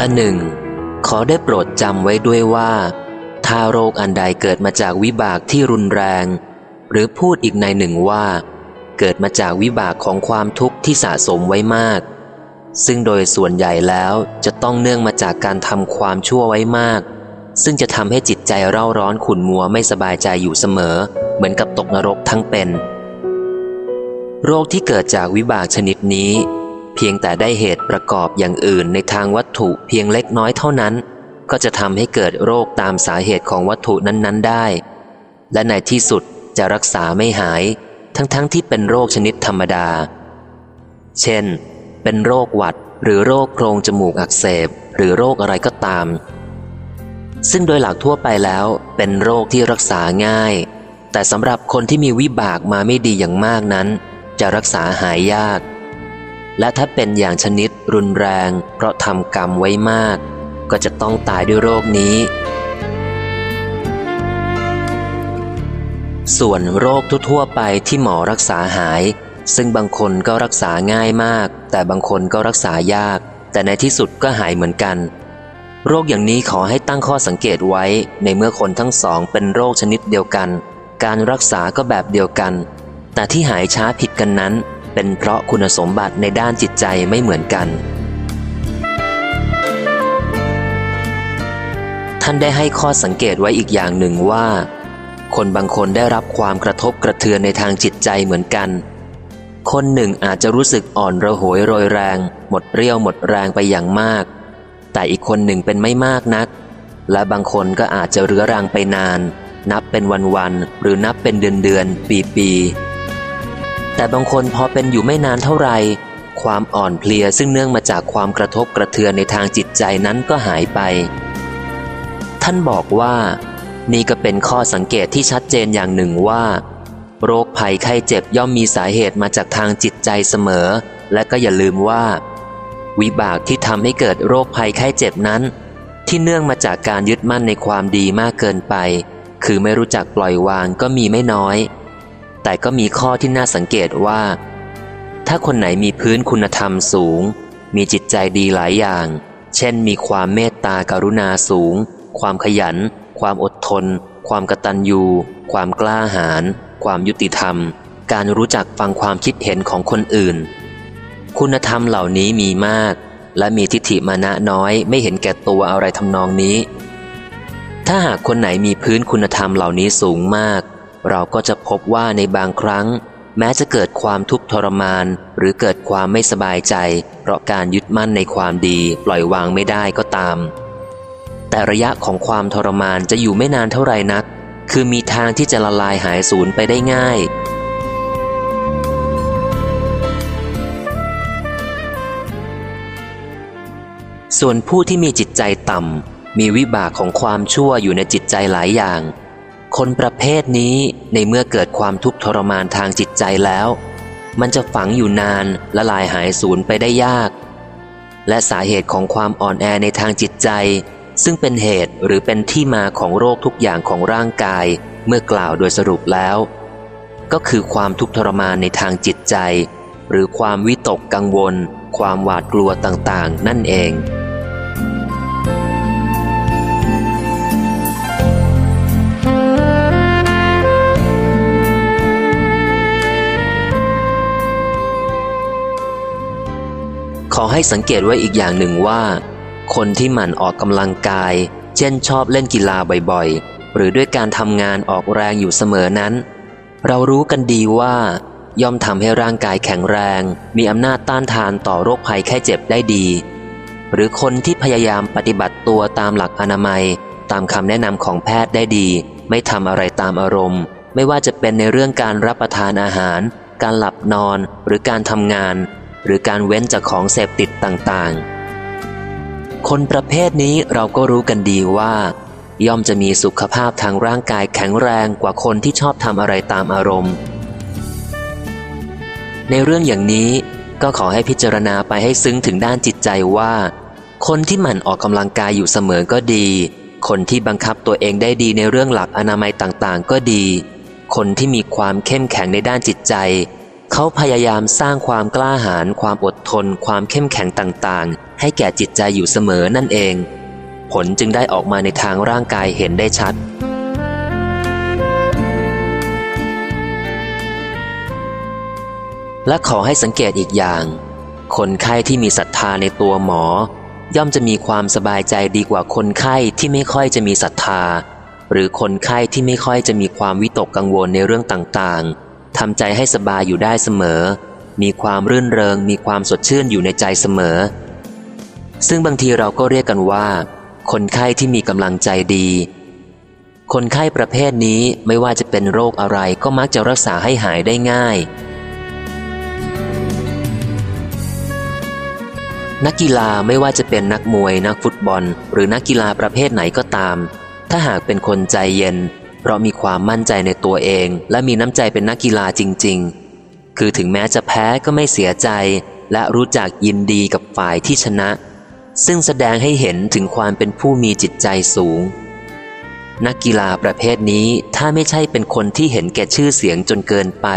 อันหนึ่ง ขอได้โปรดจำไว้ด้วยว่าถ้าโรคอันใดเกิดมาจากวิบากที่รุนแรง หรือพูดอีกในหนึ่งว่า เกิดมาจากวิบากของความทุกข์ที่สะสมไว้มาก ซึ่งโดยส่วนใหญ่แล้วจะต้องเนื่องมาจากการทำความชั่วไว้มาก ซึ่งจะทำให้จิตใจเร่าร้อนขุ่นมัวไม่สบายใจอยู่เสมอ เหมือนกับตกนรกทั้งเป็น โรคที่เกิดจากวิบากชนิดนี้ เพียงแต่ได้เหตุประกอบอย่างอื่นในทางวัตถุเพียงเล็กน้อยเท่านั้น ก็จะทำให้เกิดโรคตามสาเหตุของวัตถุนั้น ๆ ได้ และในที่สุดจะรักษาไม่หาย ทั้งๆทที่เป็นโรคชนิดธรรมดา เช่น เป็นโรคหวัดหรือโรคโพรงจมูกอักเสบ หรือโรคอะไรก็ตาม ซึ่งโดยหลักทั่วไปแล้วเป็นโรคที่รักษาง่าย แต่สำหรับคนที่มีวิบากมาไม่ดีอย่างมากนั้น จะรักษาหายยาก และถ้าเป็นอย่างชนิดรุนแรง เพราะทำกรรมไว้มาก ก็จะต้องตายด้วยโรคนี้ ส่วนโรคทั่วไปที่หมอรักษาหาย ซึ่งบางคนก็รักษาง่ายมาก แต่บางคนก็รักษายาก แต่ในที่สุดก็หายเหมือนกัน โรคอย่างนี้ขอให้ตั้งข้อสังเกตไว้ในเมื่อคนทั้งสองเป็นโรคชนิดเดียวกัน การรักษาก็แบบเดียวกัน แต่ที่หายช้าผิดกันนั้น เป็นเพราะคุณสมบัติในด้านจิตใจไม่เหมือนกัน ท่านได้ให้ข้อสังเกตไว้อีกอย่างหนึ่งว่า คนบางคนได้รับความกระทบกระเทือนในทางจิตใจเหมือนกัน คนหนึ่งอาจจะรู้สึกอ่อนระหวยโรยแรง หมดเรี่ยวหมดแรงไปอย่างมาก แต่อีกคนหนึ่งเป็นไม่มากนัก และบางคนก็อาจจะเรื้อรังไปนาน นับเป็นวันๆหรือนับเป็นเดือนเดือนปีปีๆ แต่บางคนพอเป็นอยู่ไม่นานเท่าไหร่ความอ่อนเพลียซึ่งเนื่องมาจากความกระทบกระเทือนในทางจิตใจนั้นก็หายไป ท่านบอกว่า นี่ก็เป็นข้อสังเกตที่ชัดเจนอย่างหนึ่งว่า โรคภัยไข้เจ็บย่อมมีสาเหตุมาจากทางจิตใจเสมอ และก็อย่าลืมว่า วิบากที่ทำให้เกิดโรคภัยไข้เจ็บนั้น ที่เนื่องมาจากการยึดมั่นในความดีมากเกินไป คือไม่รู้จักปล่อยวางก็มีไม่น้อย แต่ก็มีข้อที่น่าสังเกตว่า ถ้าคนไหนมีพื้นคุณธรรมสูง มีจิตใจดีหลายอย่าง เช่น มีความเมตตากรุณาสูง ความขยัน ความอดทน ความกตัญญู ความกล้าหาญความยุติธรรม การรู้จักฟังความคิดเห็นของคนอื่น คุณธรรมเหล่านี้มีมาก และมีทิฏฐิมานะน้อยไม่เห็นแก่ตัวอะไรทำนองนี้ ถ้าหากคนไหนมีพื้นคุณธรรมเหล่านี้สูงมาก เราก็จะพบว่าในบางครั้ง แม้จะเกิดความทุกข์ทรมาน หรือเกิดความไม่สบายใจ เพราะการยึดมั่นในความดีปล่อยวางไม่ได้ก็ตาม แต่ระยะของความทรมานจะอยู่ไม่นานเท่าไหร่นัก คือมีทางที่จะละลายหายสูญไปได้ง่ายส่วนผู้ที่มีจิตใจต่ำ มีวิบากของความชั่วอยู่ในจิตใจหลายอย่าง คนประเภทนี้ในเมื่อเกิดความทุกข์ทรมานทางจิตใจแล้ว มันจะฝังอยู่นานละลายหายสูญไปได้ยาก และสาเหตุของความอ่อนแอในทางจิตใจ ซึ่งเป็นเหตุหรือเป็นที่มาของโรคทุกอย่างของร่างกาย เมื่อกล่าวโดยสรุปแล้ว ก็คือความทุกข์ทรมานในทางจิตใจ หรือความวิตกกังวล ความหวาดกลัวต่างๆ นั่นเอง ให้สังเกตไว้อีกอย่างหนึ่งว่า คนที่หมั่นออกกำลังกาย เช่นชอบเล่นกีฬาบ่อยๆ หรือด้วยการทำงานออกแรงอยู่เสมอนั้น เรารู้กันดีว่า ย่อมทำให้ร่างกายแข็งแรง มีอำนาจต้านทานต่อโรคภัยแค่เจ็บได้ดี หรือคนที่พยายามปฏิบัติตัวตามหลักอนามัย ตามคำแนะนำของแพทย์ได้ดี ไม่ทำอะไรตามอารมณ์ ไม่ว่าจะเป็นในเรื่องการรับประทานอาหาร การหลับนอนหรือการทำงาน หรือการเว้นจากของเสพติดต่างๆ คนประเภทนี้เราก็รู้กันดีว่า ย่อมจะมีสุขภาพทางร่างกายแข็งแรงกว่าคนที่ชอบทำอะไรตามอารมณ์ ในเรื่องอย่างนี้ก็ขอให้พิจารณาไปให้ซึ้งถึงด้านจิตใจว่า คนที่หมั่นออกกำลังกายอยู่เสมอก็ดี คนที่บังคับตัวเองได้ดีในเรื่องหลักอนามัยต่างๆ ก็ดี คนที่มีความเข้มแข็งในด้านจิตใจ เขาพยายามสร้างความกล้าหาญความอดทน ความเข้มแข็งต่างๆ ให้แก่จิตใจอยู่เสมอนั่นเอง ผลจึงได้ออกมาในทางร่างกายเห็นได้ชัด และขอให้สังเกตอีกอย่าง คนไข้ที่มีศรัทธาในตัวหมอ ย่อมจะมีความสบายใจดีกว่าคนไข้ที่ไม่ค่อยจะมีศรัทธา หรือคนไข้ที่ไม่ค่อยจะมีความวิตกกังวลในเรื่องต่างๆ ทำใจให้สบายอยู่ได้เสมอ มีความรื่นเริง มีความสดชื่นอยู่ในใจเสมอ ซึ่งบางทีเราก็เรียกกันว่า คนไข้ที่มีกำลังใจดี คนไข้ประเภทนี้ไม่ว่าจะเป็นโรคอะไรก็มักจะรักษาให้หายได้ง่าย นักกีฬาไม่ว่าจะเป็นนักมวย นักฟุตบอล หรือนักกีฬาประเภทไหนก็ตาม ถ้าหากเป็นคนใจเย็น เพราะมีความมั่นใจในตัวเอง และมีน้ำใจเป็นนักกีฬาจริง ๆ คือถึงแม้จะแพ้ก็ไม่เสียใจ และรู้จักยินดีกับฝ่ายที่ชนะ ซึ่งแสดงให้เห็นถึงความเป็นผู้มีจิตใจสูง นักกีฬาประเภทนี้ถ้าไม่ใช่เป็นคนที่เห็นแก่ชื่อเสียงจนเกินไป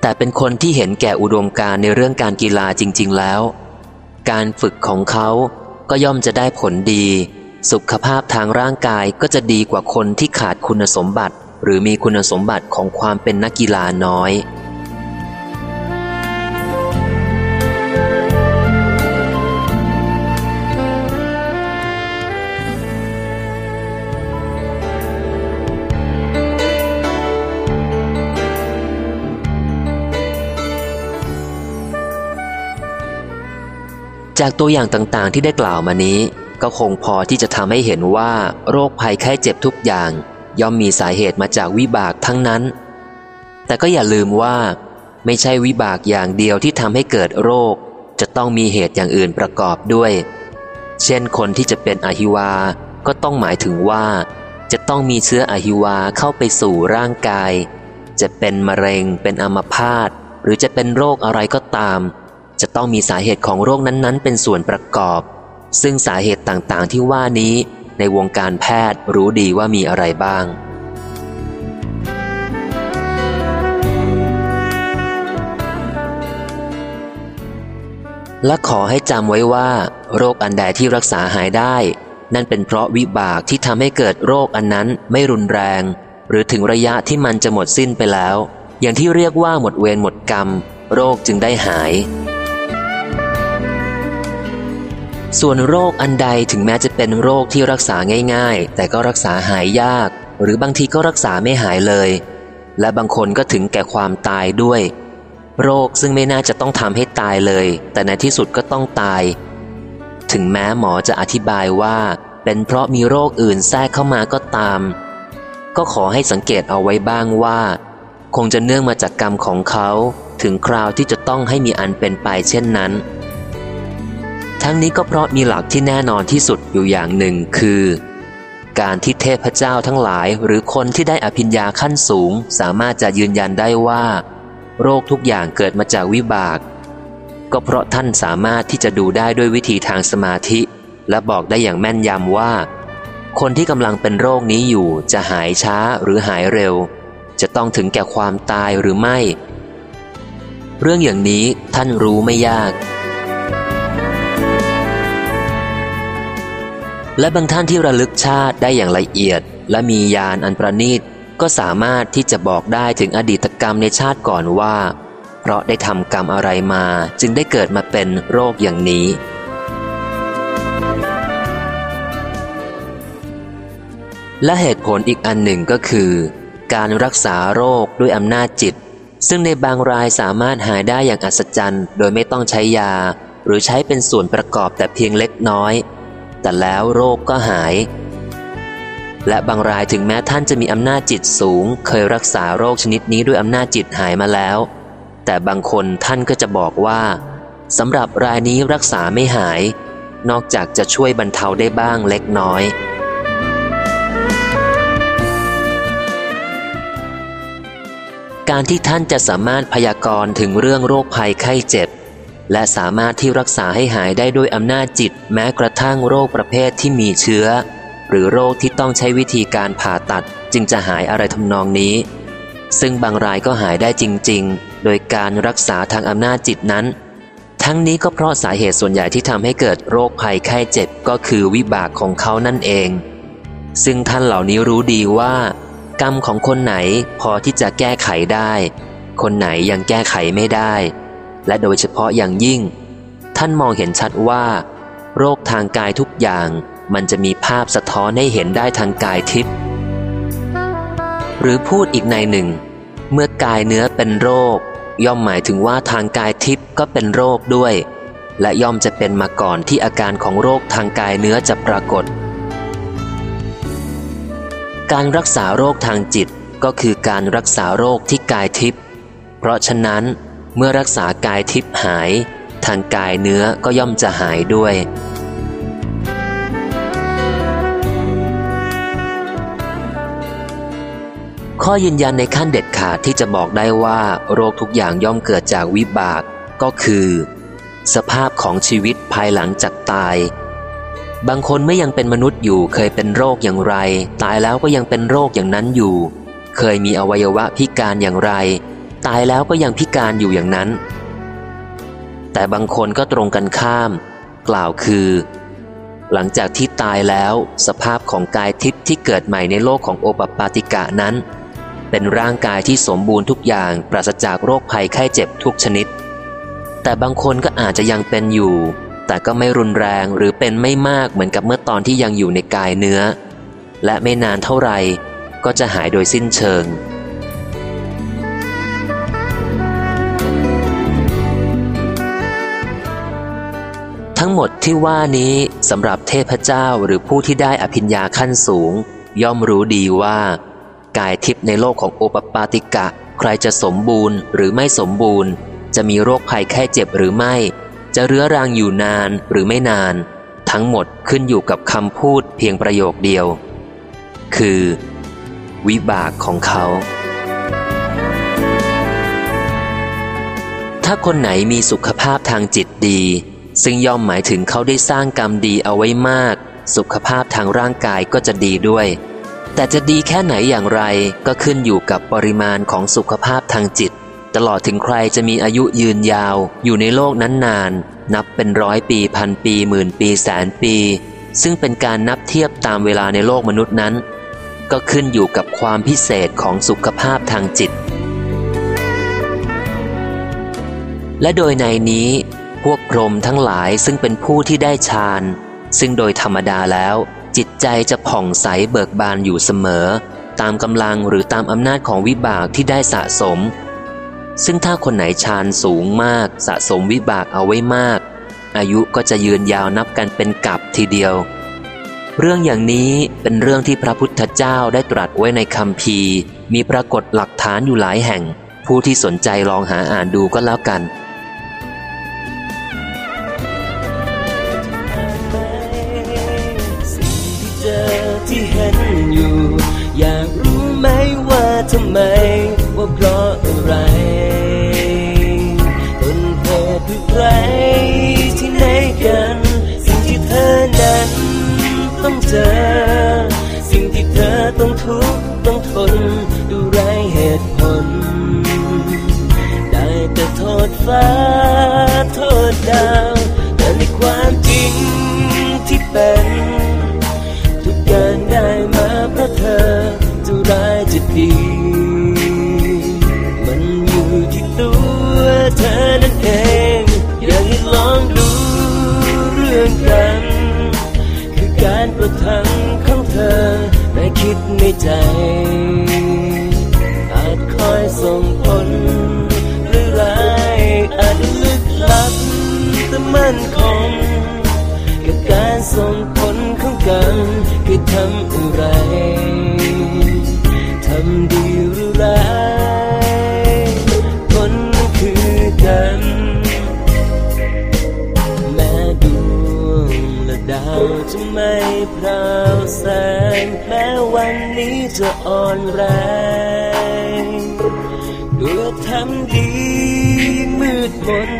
แต่เป็นคนที่เห็นแก่อุดมการในเรื่องการกีฬาจริง ๆ แล้ว การฝึกของเขาก็ย่อมจะได้ผลดี สุขภาพทางร่างกายก็จะดีกว่าคนที่ขาดคุณสมบัติ หรือมีคุณสมบัติของความเป็นนักกีฬาน้อย จากตัวอย่างต่างๆ ที่ได้กล่าวมานี้ ก็คงพอที่จะทำให้เห็นว่าโรคภัยไข้เจ็บทุกอย่าง ย่อมมีสาเหตุมาจากวิบากทั้งนั้น แต่ก็อย่าลืมว่า ไม่ใช่วิบากอย่างเดียวที่ทำให้เกิดโรค จะต้องมีเหตุอย่างอื่นประกอบด้วย เช่นคนที่จะเป็นอหิวา ก็ต้องหมายถึงว่า จะต้องมีเชื้ออหิวาเข้าไปสู่ร่างกาย จะเป็นมะเร็ง เป็นอัมพาตหรือจะเป็นโรคอะไรก็ตาม จะต้องมีสาเหตุของโรคนั้นๆ เป็นส่วนประกอบ ซึ่งสาเหตุต่างๆ ที่ว่านี้ในวงการแพทย์รู้ดีว่ามีอะไรบ้าง และขอให้จำไว้ว่า โรคอันใดที่รักษาหายได้ นั่นเป็นเพราะวิบากที่ทำให้เกิดโรคอันนั้นไม่รุนแรง หรือถึงระยะที่มันจะหมดสิ้นไปแล้ว อย่างที่เรียกว่าหมดเวรหมดกรรม โรคจึงได้หาย ส่วนโรคอันใดถึงแม้จะเป็นโรคที่รักษาง่าย ๆ แต่ก็รักษาหายยาก หรือบางทีก็รักษาไม่หายเลย และบางคนก็ถึงแก่ความตายด้วย โรคซึ่งไม่น่าจะต้องทำให้ตายเลย แต่ในที่สุดก็ต้องตาย ถึงแม้หมอจะอธิบายว่า เป็นเพราะมีโรคอื่นแทรกเข้ามาก็ตาม ก็ขอให้สังเกตเอาไว้บ้างว่า คงจะเนื่องมาจากกรรมของเขา ถึงคราวที่จะต้องให้มีอันเป็นไปเช่นนั้น ทั้งนี้ก็เพราะมีหลักที่แน่นอนที่สุดอยู่อย่างหนึ่งคือ การที่เทพเจ้าทั้งหลาย หรือคนที่ได้อภิญญาขั้นสูง สามารถจะยืนยันได้ว่า โรคทุกอย่างเกิดมาจากวิบาก ก็เพราะท่านสามารถที่จะดูได้ด้วยวิธีทางสมาธิ และบอกได้อย่างแม่นยำว่า คนที่กำลังเป็นโรคนี้อยู่จะหายช้าหรือหายเร็ว จะต้องถึงแก่ความตายหรือไม่ เรื่องอย่างนี้ท่านรู้ไม่ยาก และบางท่านที่ระลึกชาติได้อย่างละเอียด และมีญาณอันประณีต ก็สามารถที่จะบอกได้ถึงอดีตกรรมในชาติก่อนว่า เพราะได้ทำกรรมอะไรมาจึงได้เกิดมาเป็นโรคอย่างนี้ และเหตุผลอีกอันหนึ่งก็คือ การรักษาโรคด้วยอำนาจจิต ซึ่งในบางรายสามารถหายได้อย่างอัศจรรย์ โดยไม่ต้องใช้ยา หรือใช้เป็นส่วนประกอบแต่เพียงเล็กน้อย แต่แล้วโรคก็หาย และบางรายถึงแม้ท่านจะมีอำนาจจิตสูง เคยรักษาโรคชนิดนี้ด้วยอำนาจจิตหายมาแล้ว แต่บางคนท่านก็จะบอกว่าสำหรับรายนี้รักษาไม่หาย นอกจากจะช่วยบรรเทาได้บ้างเล็กน้อยการที่ท่านจะสามารถพยากรณ์ถึงเรื่องโรคภัยไข้เจ็บ และสามารถที่รักษาให้หายได้ด้วยอำนาจจิต แม้กระทั่งโรคประเภทที่มีเชื้อ หรือโรคที่ต้องใช้วิธีการผ่าตัดจึงจะหายอะไรทำนองนี้ ซึ่งบางรายก็หายได้จริงโดยการรักษาทางอำนาจจิตนั้น ทั้งนี้ก็เพราะสาเหตุส่วนใหญ่ที่ทำให้เกิดโรคภัยไข้เจ็บก็คือวิบากของเขานั่นเอง ซึ่งท่านเหล่านี้รู้ดีว่า กรรมของคนไหนพอที่จะแก้ไขได้ คนไหนยังแก้ไขไม่ได้ และโดยเฉพาะอย่างยิ่ง ท่านมองเห็นชัดว่า โรคทางกายทุกอย่างมันจะมีภาพสะท้อนให้เห็นได้ทางกายทิพย์หรือพูดอีกในหนึ่ง เมื่อกายเนื้อเป็นโรค ย่อมหมายถึงว่าทางกายทิพย์ก็เป็นโรคด้วย และย่อมจะเป็นมาก่อนที่อาการของโรคทางกายเนื้อจะปรากฏ การรักษาโรคทางจิตก็คือการรักษาโรคที่กายทิพย์เพราะฉะนั้น เมื่อรักษากายทิพย์หาย ทางกายเนื้อก็ย่อมจะหายด้วย ข้อยืนยันในขั้นเด็ดขาดที่จะบอกได้ว่า โรคทุกอย่างย่อมเกิดจากวิบากก็คือ สภาพของชีวิตภายหลังจากตาย บางคนไม่ยังเป็นมนุษย์อยู่เคยเป็นโรคอย่างไร ตายแล้วก็ยังเป็นโรคอย่างนั้นอยู่ เคยมีอวัยวะพิการอย่างไร ตายแล้วก็ยังพิการอยู่อย่างนั้น แต่บางคนก็ตรงกันข้าม กล่าวคือ หลังจากที่ตายแล้ว สภาพของกายทิพย์ที่เกิดใหม่ในโลกของโอปปาติกะนั้น เป็นร่างกายที่สมบูรณ์ทุกอย่างปราศจากโรคภัยไข้เจ็บทุกชนิด แต่บางคนก็อาจจะยังเป็นอยู่ แต่ก็ไม่รุนแรงหรือเป็นไม่มากเหมือนกับเมื่อตอนที่ยังอยู่ในกายเนื้อ และไม่นานเท่าไหร่ก็จะหายโดยสิ้นเชิง ทั้งหมดที่ว่านี้สำหรับเทพเจ้าหรือผู้ที่ได้อภิญญาขั้นสูง ย่อมรู้ดีว่า กายทิพย์ในโลกของโอปปาติกะ ใครจะสมบูรณ์หรือไม่สมบูรณ์ จะมีโรคภัยแค่เจ็บหรือไม่ จะเรื้อรังอยู่นานหรือไม่นาน ทั้งหมดขึ้นอยู่กับคำพูดเพียงประโยคเดียว คือ วิบากของเขา ถ้าคนไหนมีสุขภาพทางจิตดี ซึ่งย่อมหมายถึงเขาได้สร้างกรรมดีเอาไว้มาก สุขภาพทางร่างกายก็จะดีด้วย แต่จะดีแค่ไหนอย่างไรก็ขึ้นอยู่กับปริมาณของสุขภาพทางจิต ตลอดถึงใครจะมีอายุยืนยาว อยู่ในโลกนั้นนาน นับเป็นร้อยปีพันปีหมื่นปีแสนปี ซึ่งเป็นการนับเทียบตามเวลาในโลกมนุษย์นั้น ก็ขึ้นอยู่กับความพิเศษของสุขภาพทางจิตและโดยในนี้ พวกพรหมทั้งหลายซึ่งเป็นผู้ที่ได้ฌานซึ่งโดยธรรมดาแล้ว จิตใจจะผ่องใสเบิกบานอยู่เสมอ ตามกำลังหรือตามอำนาจของวิบากที่ได้สะสม ซึ่งถ้าคนไหนฌานสูงมากสะสมวิบากเอาไว้มาก อายุก็จะยืนยาวนับกันเป็นกับทีเดียว เรื่องอย่างนี้เป็นเรื่องที่พระพุทธเจ้าได้ตรัสไว้ในคำพีมีปรากฏหลักฐานอยู่หลายแห่ง ผู้ที่สนใจลองหาอ่านดูก็แล้วกัน ที่เห็นอยู่ อยากรู้ไหมว่าทำไม ว่าเพราะอะไรต้นเหตุคือใครที่ไหนกัน สิ่งที่เธอนั้นต้องเจอ สิ่งที่เธอต้องทุกข์ต้องทน ดูไรเหตุผล ได้แต่โทษฟ้า โทษดาวแต่ในความจริงที่เป็น ใจ อาจคอยส่งผลหรือร้ายอาจลึกลับแต่มั่นคงกับการส่งผลของกันคือทำอะไร ทำดีหรือร้าย ไม่พราวแสงแม้วันนี้จะอ่อนแรงด้วยทำดีมืดมน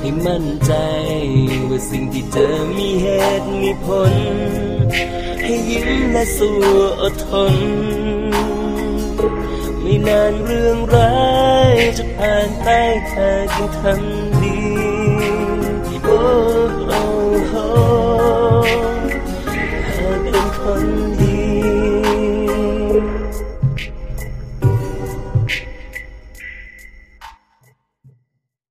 ให้มั่นใจ ว่าสิ่งที่เจอมีเหตุมีผล ให้ยิ้มและสู้อดทน ไม่ไม่นานเรื่องร้ายจะผ่านไปเธอจึงทำ